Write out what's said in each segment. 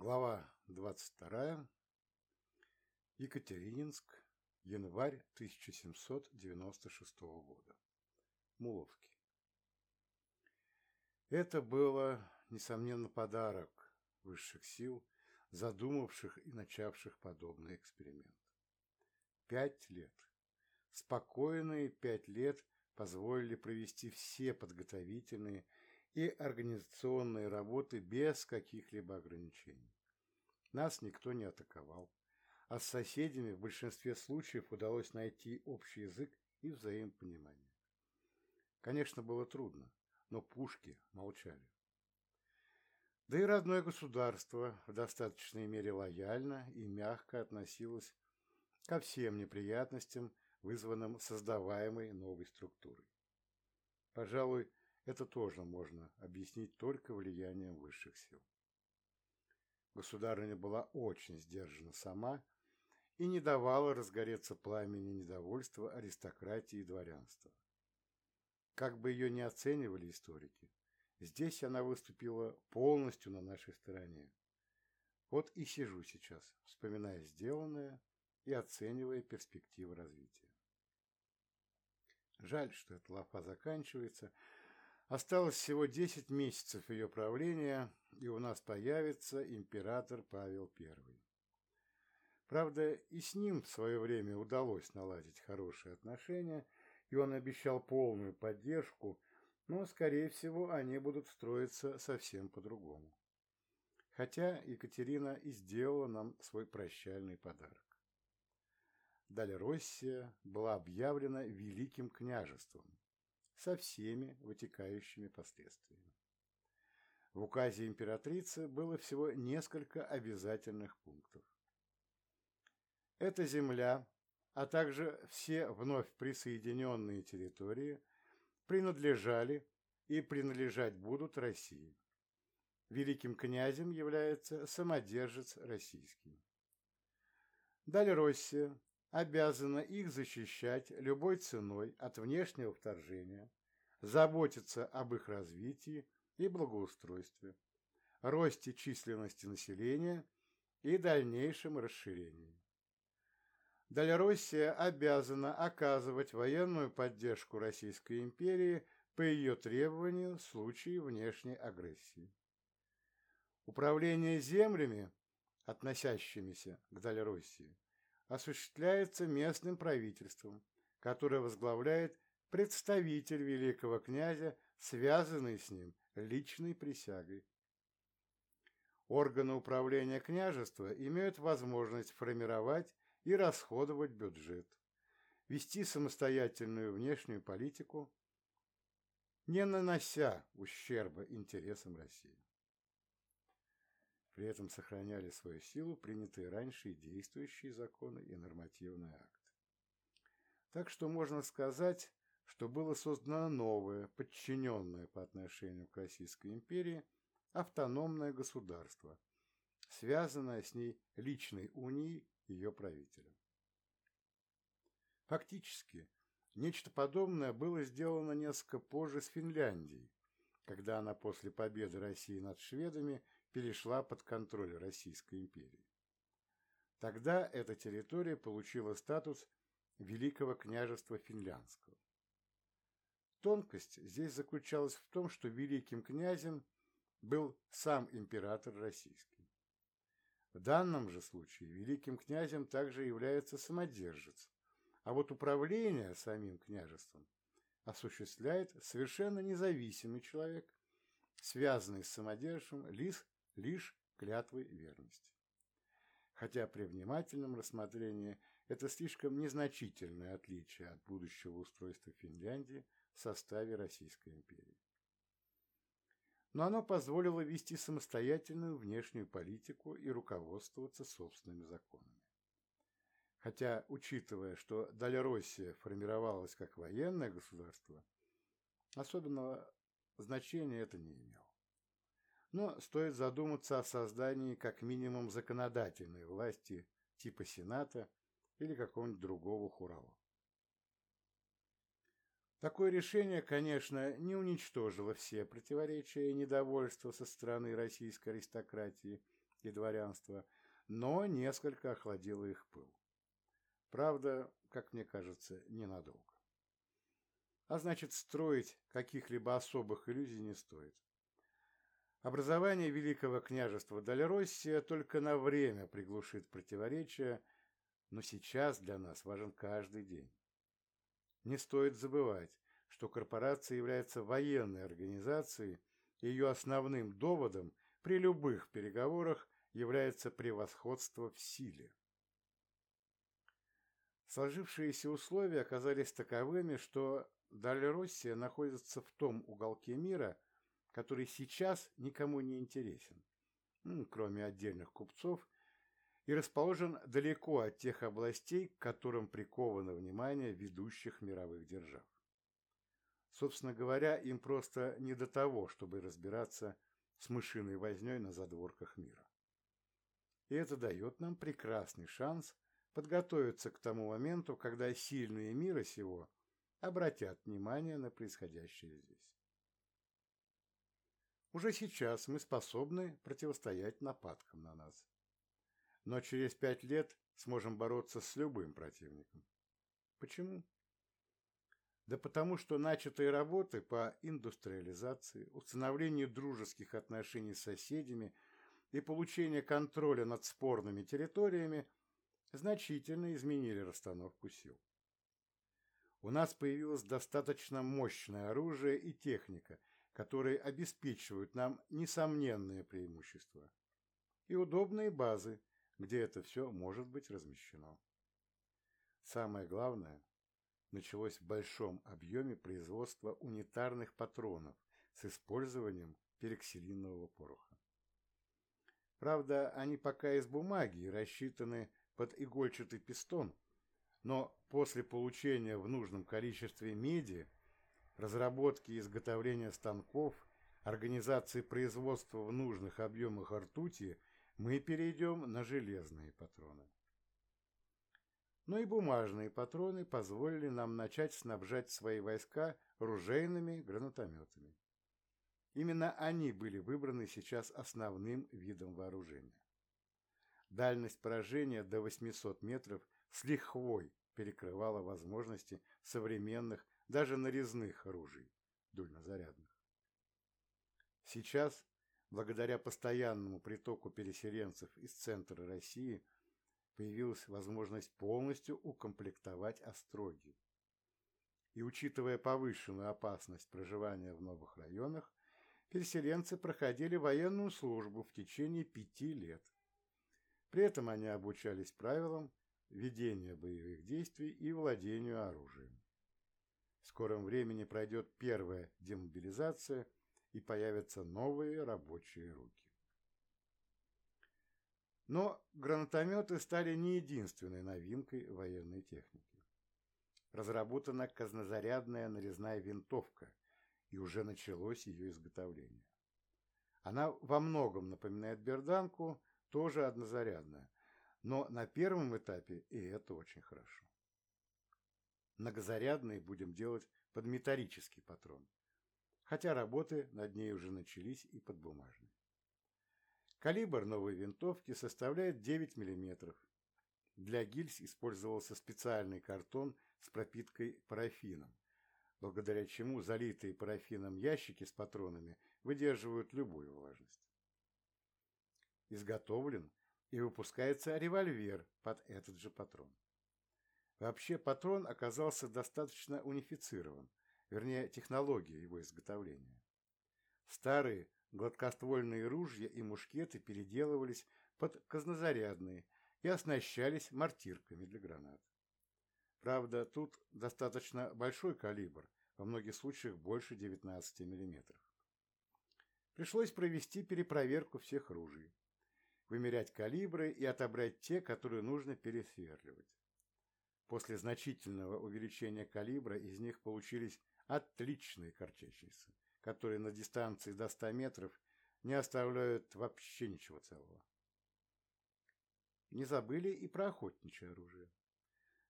Глава 22. Екатерининск. Январь 1796 года. Муловки. Это было, несомненно, подарок высших сил, задумавших и начавших подобный эксперимент. Пять лет. Спокойные пять лет позволили провести все подготовительные и организационные работы без каких-либо ограничений. Нас никто не атаковал, а с соседями в большинстве случаев удалось найти общий язык и взаимопонимание. Конечно, было трудно, но пушки молчали. Да и родное государство в достаточной мере лояльно и мягко относилось ко всем неприятностям, вызванным создаваемой новой структурой. Пожалуй, это тоже можно объяснить только влиянием высших сил. Государыня была очень сдержана сама и не давала разгореться пламени недовольства аристократии и дворянства. Как бы ее ни оценивали историки, здесь она выступила полностью на нашей стороне. Вот и сижу сейчас, вспоминая сделанное и оценивая перспективы развития. Жаль, что эта лафа заканчивается, Осталось всего 10 месяцев ее правления, и у нас появится император Павел I. Правда, и с ним в свое время удалось наладить хорошие отношения, и он обещал полную поддержку, но, скорее всего, они будут строиться совсем по-другому. Хотя Екатерина и сделала нам свой прощальный подарок. Дальроссия была объявлена Великим княжеством, со всеми вытекающими последствиями. В указе императрицы было всего несколько обязательных пунктов. Эта земля, а также все вновь присоединенные территории принадлежали и принадлежать будут России. Великим князем является самодержец российский. Далее Россия обязана их защищать любой ценой от внешнего вторжения, заботиться об их развитии и благоустройстве, росте численности населения и дальнейшем расширении. Дальроссия обязана оказывать военную поддержку Российской империи по ее требованию в случае внешней агрессии. Управление землями, относящимися к Дальроссии, осуществляется местным правительством, которое возглавляет представитель великого князя, связанный с ним личной присягой. Органы управления княжества имеют возможность формировать и расходовать бюджет, вести самостоятельную внешнюю политику, не нанося ущерба интересам России. При этом сохраняли свою силу принятые раньше и действующие законы и нормативные акты. Так что можно сказать, что было создано новое, подчиненное по отношению к Российской империи, автономное государство, связанное с ней личной унией ее правителя. Фактически, нечто подобное было сделано несколько позже с Финляндией, когда она после победы России над шведами – перешла под контроль Российской империи. Тогда эта территория получила статус Великого княжества Финляндского. Тонкость здесь заключалась в том, что великим князем был сам император российский. В данном же случае великим князем также является самодержец, а вот управление самим княжеством осуществляет совершенно независимый человек, связанный с самодержцем лишь лишь клятвы верности. Хотя при внимательном рассмотрении это слишком незначительное отличие от будущего устройства Финляндии в составе Российской империи. Но оно позволило вести самостоятельную внешнюю политику и руководствоваться собственными законами. Хотя, учитывая, что Дальроссия формировалась как военное государство, особенного значения это не имело но стоит задуматься о создании как минимум законодательной власти типа Сената или какого-нибудь другого хурала. Такое решение, конечно, не уничтожило все противоречия и недовольства со стороны российской аристократии и дворянства, но несколько охладило их пыл. Правда, как мне кажется, ненадолго. А значит, строить каких-либо особых иллюзий не стоит. Образование Великого княжества Дальроссия только на время приглушит противоречия, но сейчас для нас важен каждый день. Не стоит забывать, что корпорация является военной организацией, и ее основным доводом при любых переговорах является превосходство в силе. Сложившиеся условия оказались таковыми, что Дальроссия находится в том уголке мира, который сейчас никому не интересен, кроме отдельных купцов, и расположен далеко от тех областей, к которым приковано внимание ведущих мировых держав. Собственно говоря, им просто не до того, чтобы разбираться с мышиной возней на задворках мира. И это дает нам прекрасный шанс подготовиться к тому моменту, когда сильные мира сего обратят внимание на происходящее здесь. Уже сейчас мы способны противостоять нападкам на нас. Но через пять лет сможем бороться с любым противником. Почему? Да потому что начатые работы по индустриализации, установлению дружеских отношений с соседями и получению контроля над спорными территориями значительно изменили расстановку сил. У нас появилось достаточно мощное оружие и техника, которые обеспечивают нам несомненные преимущества, и удобные базы, где это все может быть размещено. Самое главное, началось в большом объеме производства унитарных патронов с использованием пероксилинового пороха. Правда, они пока из бумаги и рассчитаны под игольчатый пистон, но после получения в нужном количестве меди, разработки и изготовления станков, организации производства в нужных объемах ртути, мы перейдем на железные патроны. Но и бумажные патроны позволили нам начать снабжать свои войска ружейными гранатометами. Именно они были выбраны сейчас основным видом вооружения. Дальность поражения до 800 метров с лихвой перекрывала возможности современных, даже нарезных оружий, дульнозарядных. Сейчас, благодаря постоянному притоку переселенцев из центра России, появилась возможность полностью укомплектовать остроги. И учитывая повышенную опасность проживания в новых районах, переселенцы проходили военную службу в течение пяти лет. При этом они обучались правилам ведения боевых действий и владению оружием. В скором времени пройдет первая демобилизация и появятся новые рабочие руки. Но гранатометы стали не единственной новинкой военной техники. Разработана казнозарядная нарезная винтовка, и уже началось ее изготовление. Она во многом напоминает берданку, тоже однозарядная, но на первом этапе и это очень хорошо. Многозарядные будем делать под металлический патрон, хотя работы над ней уже начались и под бумажный. Калибр новой винтовки составляет 9 мм. Для гильз использовался специальный картон с пропиткой парафином, благодаря чему залитые парафином ящики с патронами выдерживают любую влажность. Изготовлен и выпускается револьвер под этот же патрон. Вообще патрон оказался достаточно унифицирован, вернее технология его изготовления. Старые гладкоствольные ружья и мушкеты переделывались под казнозарядные и оснащались мортирками для гранат. Правда, тут достаточно большой калибр, во многих случаях больше 19 мм. Пришлось провести перепроверку всех ружей, вымерять калибры и отобрать те, которые нужно пересверливать. После значительного увеличения калибра из них получились отличные корчащиеся, которые на дистанции до 100 метров не оставляют вообще ничего целого. Не забыли и про охотничье оружие.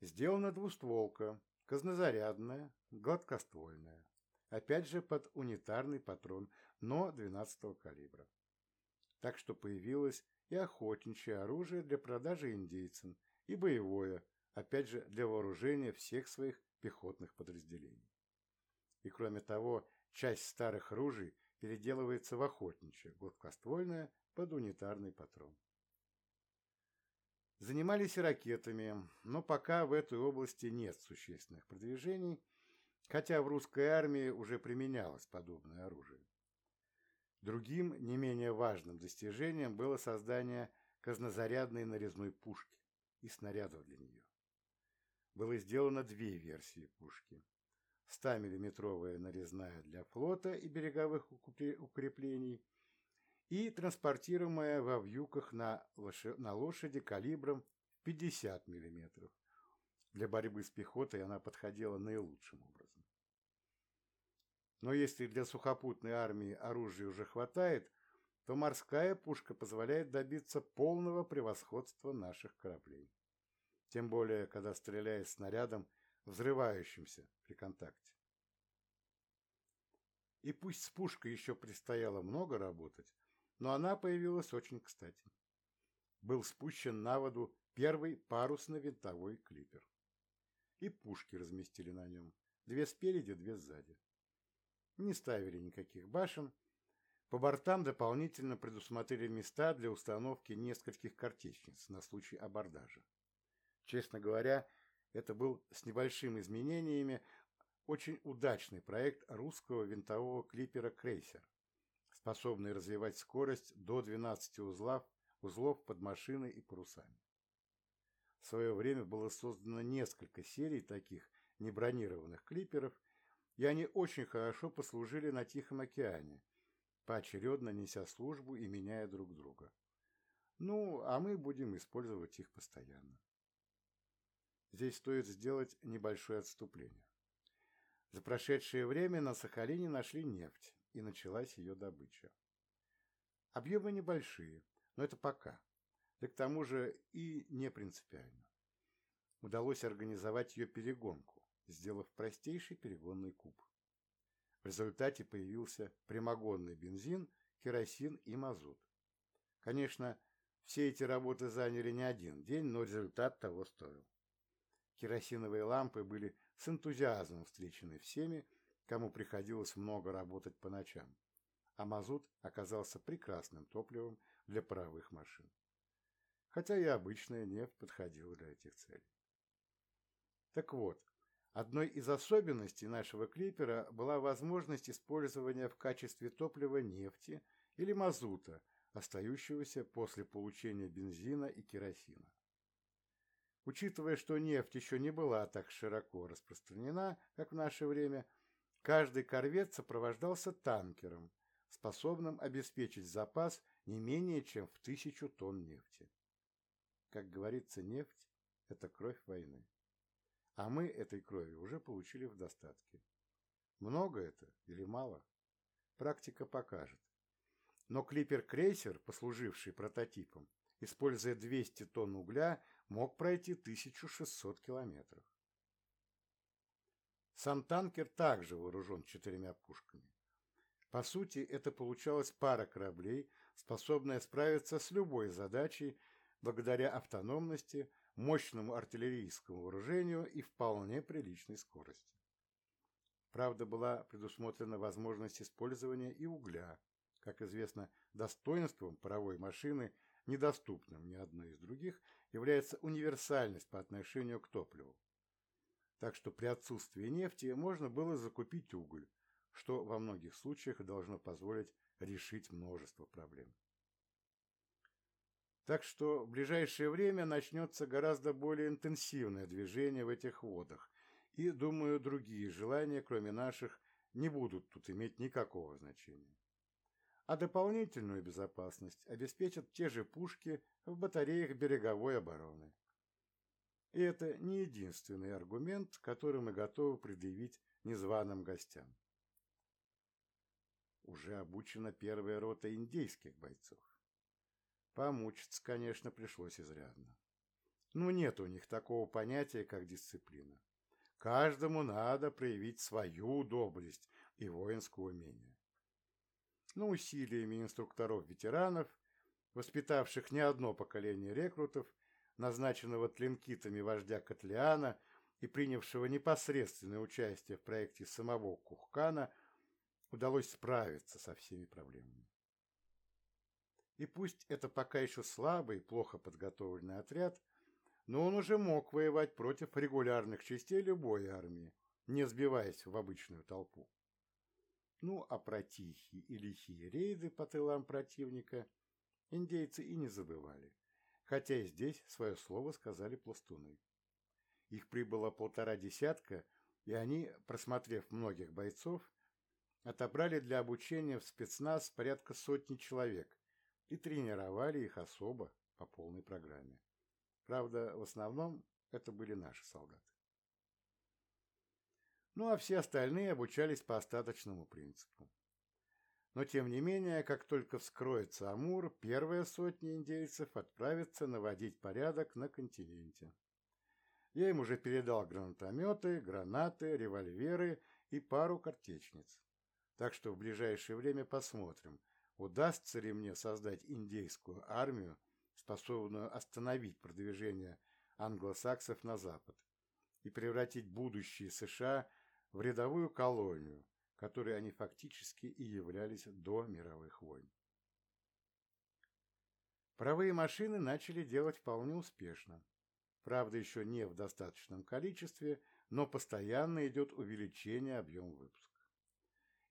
Сделана двустволка, казнозарядная, гладкоствольная. Опять же под унитарный патрон, но 12 калибра. так что появилось и охотничье оружие для продажи индейцам, и боевое, опять же, для вооружения всех своих пехотных подразделений. И кроме того, часть старых ружей переделывается в охотничье, гладкоствольное, под унитарный патрон. Занимались и ракетами, но пока в этой области нет существенных продвижений, хотя в русской армии уже применялось подобное оружие. Другим, не менее важным достижением было создание казнозарядной нарезной пушки и снарядов для нее. Было сделано две версии пушки. 100-миллиметровая нарезная для флота и береговых укреплений и транспортируемая во вьюках на, на лошади калибром 50 мм. Для борьбы с пехотой она подходила наилучшим образом. Но если для сухопутной армии оружия уже хватает, то морская пушка позволяет добиться полного превосходства наших кораблей. Тем более, когда стреляет снарядом, взрывающимся при контакте. И пусть с пушкой еще предстояло много работать, но она появилась очень кстати. Был спущен на воду первый парусно-винтовой клипер. И пушки разместили на нем. Две спереди, две сзади не ставили никаких башен. По бортам дополнительно предусмотрели места для установки нескольких картечниц на случай абордажа. Честно говоря, это был с небольшими изменениями очень удачный проект русского винтового клипера «Крейсер», способный развивать скорость до 12 узлов, узлов под машиной и парусами. В свое время было создано несколько серий таких небронированных клиперов, и они очень хорошо послужили на Тихом океане, поочередно неся службу и меняя друг друга. Ну, а мы будем использовать их постоянно. Здесь стоит сделать небольшое отступление. За прошедшее время на Сахалине нашли нефть, и началась ее добыча. Объемы небольшие, но это пока. Да к тому же и не принципиально. Удалось организовать ее перегонку сделав простейший перегонный куб. В результате появился прямогонный бензин, керосин и мазут. Конечно, все эти работы заняли не один день, но результат того стоил. Керосиновые лампы были с энтузиазмом встречены всеми, кому приходилось много работать по ночам, а мазут оказался прекрасным топливом для паровых машин. Хотя и обычная нефть подходила для этих целей. Так вот, Одной из особенностей нашего клипера была возможность использования в качестве топлива нефти или мазута, остающегося после получения бензина и керосина. Учитывая, что нефть еще не была так широко распространена, как в наше время, каждый корвет сопровождался танкером, способным обеспечить запас не менее чем в тысячу тонн нефти. Как говорится, нефть – это кровь войны. А мы этой крови уже получили в достатке. Много это или мало? Практика покажет. Но клипер-крейсер, послуживший прототипом, используя 200 тонн угля, мог пройти 1600 километров. Сам танкер также вооружен четырьмя пушками. По сути, это получалась пара кораблей, способная справиться с любой задачей благодаря автономности, мощному артиллерийскому вооружению и вполне приличной скорости. Правда, была предусмотрена возможность использования и угля. Как известно, достоинством паровой машины, недоступным ни одной из других, является универсальность по отношению к топливу. Так что при отсутствии нефти можно было закупить уголь, что во многих случаях должно позволить решить множество проблем. Так что в ближайшее время начнется гораздо более интенсивное движение в этих водах, и, думаю, другие желания, кроме наших, не будут тут иметь никакого значения. А дополнительную безопасность обеспечат те же пушки в батареях береговой обороны. И это не единственный аргумент, который мы готовы предъявить незваным гостям. Уже обучена первая рота индейских бойцов. Помучиться, конечно, пришлось изрядно. Ну, нет у них такого понятия, как дисциплина. Каждому надо проявить свою доблесть и воинское умение. Но усилиями инструкторов-ветеранов воспитавших не одно поколение рекрутов, назначенного тлинкитами вождя Котлеана и принявшего непосредственное участие в проекте самого Кухкана, удалось справиться со всеми проблемами. И пусть это пока еще слабый, плохо подготовленный отряд, но он уже мог воевать против регулярных частей любой армии, не сбиваясь в обычную толпу. Ну, а про тихие и лихие рейды по тылам противника индейцы и не забывали, хотя и здесь свое слово сказали пластуны. Их прибыло полтора десятка, и они, просмотрев многих бойцов, отобрали для обучения в спецназ порядка сотни человек и тренировали их особо по полной программе. Правда, в основном это были наши солдаты. Ну а все остальные обучались по остаточному принципу. Но тем не менее, как только вскроется Амур, первая сотня индейцев отправится наводить порядок на континенте. Я им уже передал гранатометы, гранаты, револьверы и пару картечниц. Так что в ближайшее время посмотрим, удастся ли мне создать индейскую армию, способную остановить продвижение англосаксов на запад и превратить будущее США в рядовую колонию, которой они фактически и являлись до мировых войн. Паровые машины начали делать вполне успешно. Правда, еще не в достаточном количестве, но постоянно идет увеличение объема выпуска.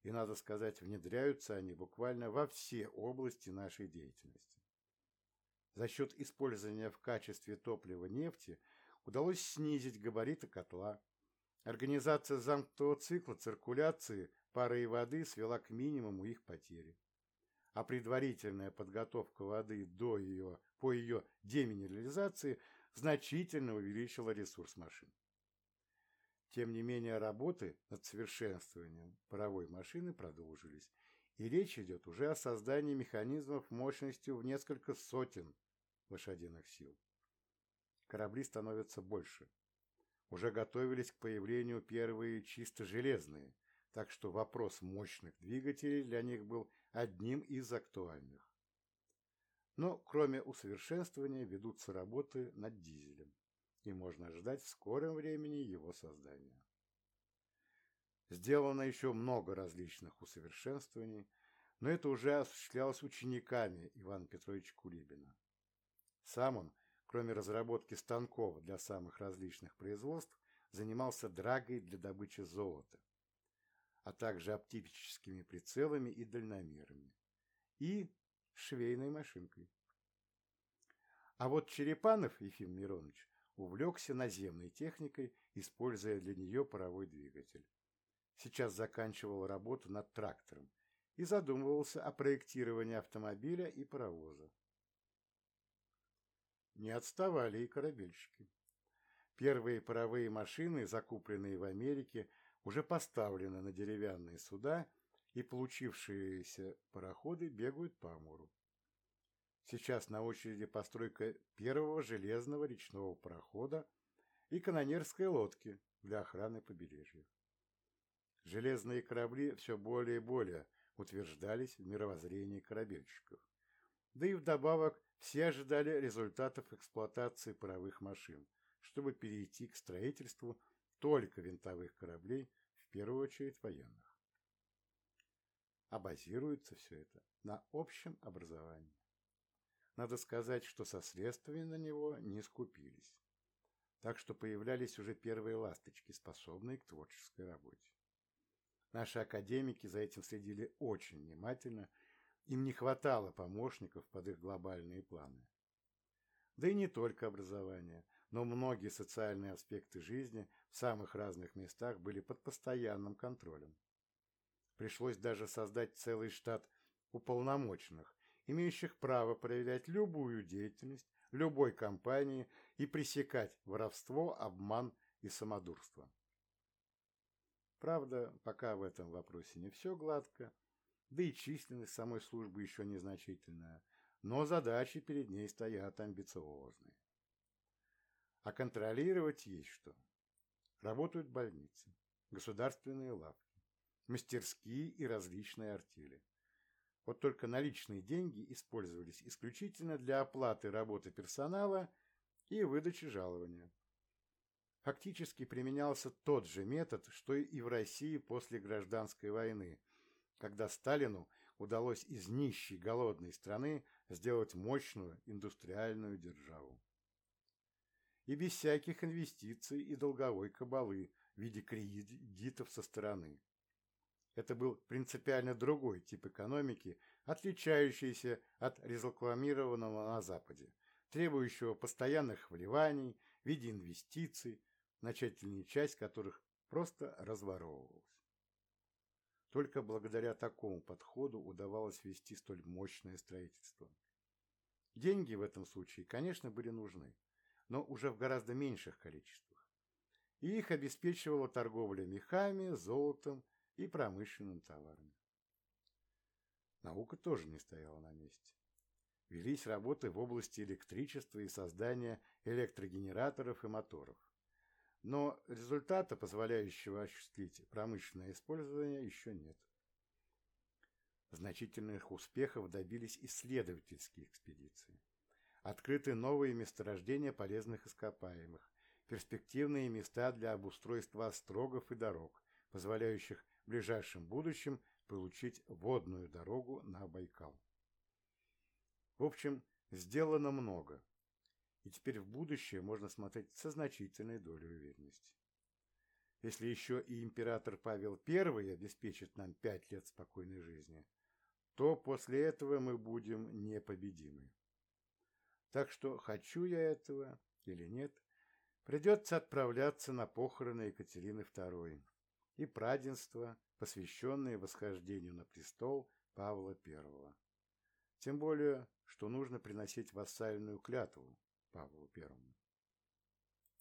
И, надо сказать, внедряются они буквально во все области нашей деятельности. За счет использования в качестве топлива нефти удалось снизить габариты котла. Организация замкнутого цикла циркуляции пары и воды свела к минимуму их потери. А предварительная подготовка воды до ее, по ее деминерализации значительно увеличила ресурс машин. Тем не менее, работы над совершенствованием паровой машины продолжились, и речь идет уже о создании механизмов мощностью в несколько сотен лошадиных сил. Корабли становятся больше. Уже готовились к появлению первые чисто железные, так что вопрос мощных двигателей для них был одним из актуальных. Но кроме усовершенствования ведутся работы над дизелем, и можно ждать в скором времени его создания. Сделано еще много различных усовершенствований, но это уже осуществлялось учениками Ивана Петровича Кулибина. Сам он, кроме разработки станков для самых различных производств, занимался драгой для добычи золота а также оптическими прицелами и дальномерами, и швейной машинкой. А вот Черепанов Ефим Миронович увлекся наземной техникой, используя для нее паровой двигатель. Сейчас заканчивал работу над трактором и задумывался о проектировании автомобиля и паровоза. Не отставали и корабельщики. Первые паровые машины, закупленные в Америке, уже поставлены на деревянные суда, и получившиеся пароходы бегают по Амуру. Сейчас на очереди постройка первого железного речного парохода и канонерской лодки для охраны побережья. Железные корабли все более и более утверждались в мировоззрении корабельщиков. Да и вдобавок все ожидали результатов эксплуатации паровых машин, чтобы перейти к строительству только винтовых кораблей, в первую очередь военных. А базируется все это на общем образовании. Надо сказать, что со средствами на него не скупились. Так что появлялись уже первые ласточки, способные к творческой работе. Наши академики за этим следили очень внимательно, им не хватало помощников под их глобальные планы. Да и не только образование но многие социальные аспекты жизни в самых разных местах были под постоянным контролем. Пришлось даже создать целый штат уполномоченных, имеющих право проявлять любую деятельность любой компании и пресекать воровство, обман и самодурство. Правда, пока в этом вопросе не все гладко, да и численность самой службы еще незначительная, но задачи перед ней стоят амбициозные. А контролировать есть что. Работают больницы, государственные лавки, мастерские и различные артели. Вот только наличные деньги использовались исключительно для оплаты работы персонала и выдачи жалования. Фактически применялся тот же метод, что и в России после гражданской войны, когда Сталину удалось из нищей голодной страны сделать мощную индустриальную державу. И без всяких инвестиций и долговой кабалы в виде кредитов со стороны. Это был принципиально другой тип экономики, отличающийся от разрекламированного на Западе, требующего постоянных вливаний в виде инвестиций, значительная часть которых просто разворовывалась. Только благодаря такому подходу удавалось вести столь мощное строительство. Деньги в этом случае, конечно, были нужны, но уже в гораздо меньших количествах. И их обеспечивала торговля мехами, золотом и промышленным товарами. Наука тоже не стояла на месте. Велись работы в области электричества и создания электрогенераторов и моторов. Но результата, позволяющего осуществить промышленное использование, еще нет. Значительных успехов добились исследовательские экспедиции. Открыты новые месторождения полезных ископаемых, перспективные места для обустройства острогов и дорог, позволяющих в ближайшем будущем получить водную дорогу на Байкал. В общем, сделано много, и теперь в будущее можно смотреть со значительной долей уверенности. Если еще и император Павел I обеспечит нам пять лет спокойной жизни, то после этого мы будем непобедимы. Так что хочу я этого или нет, придется отправляться на похороны Екатерины II и праденство, посвященное восхождению на престол Павла I. Тем более, что нужно приносить вассальную клятву Павлу I.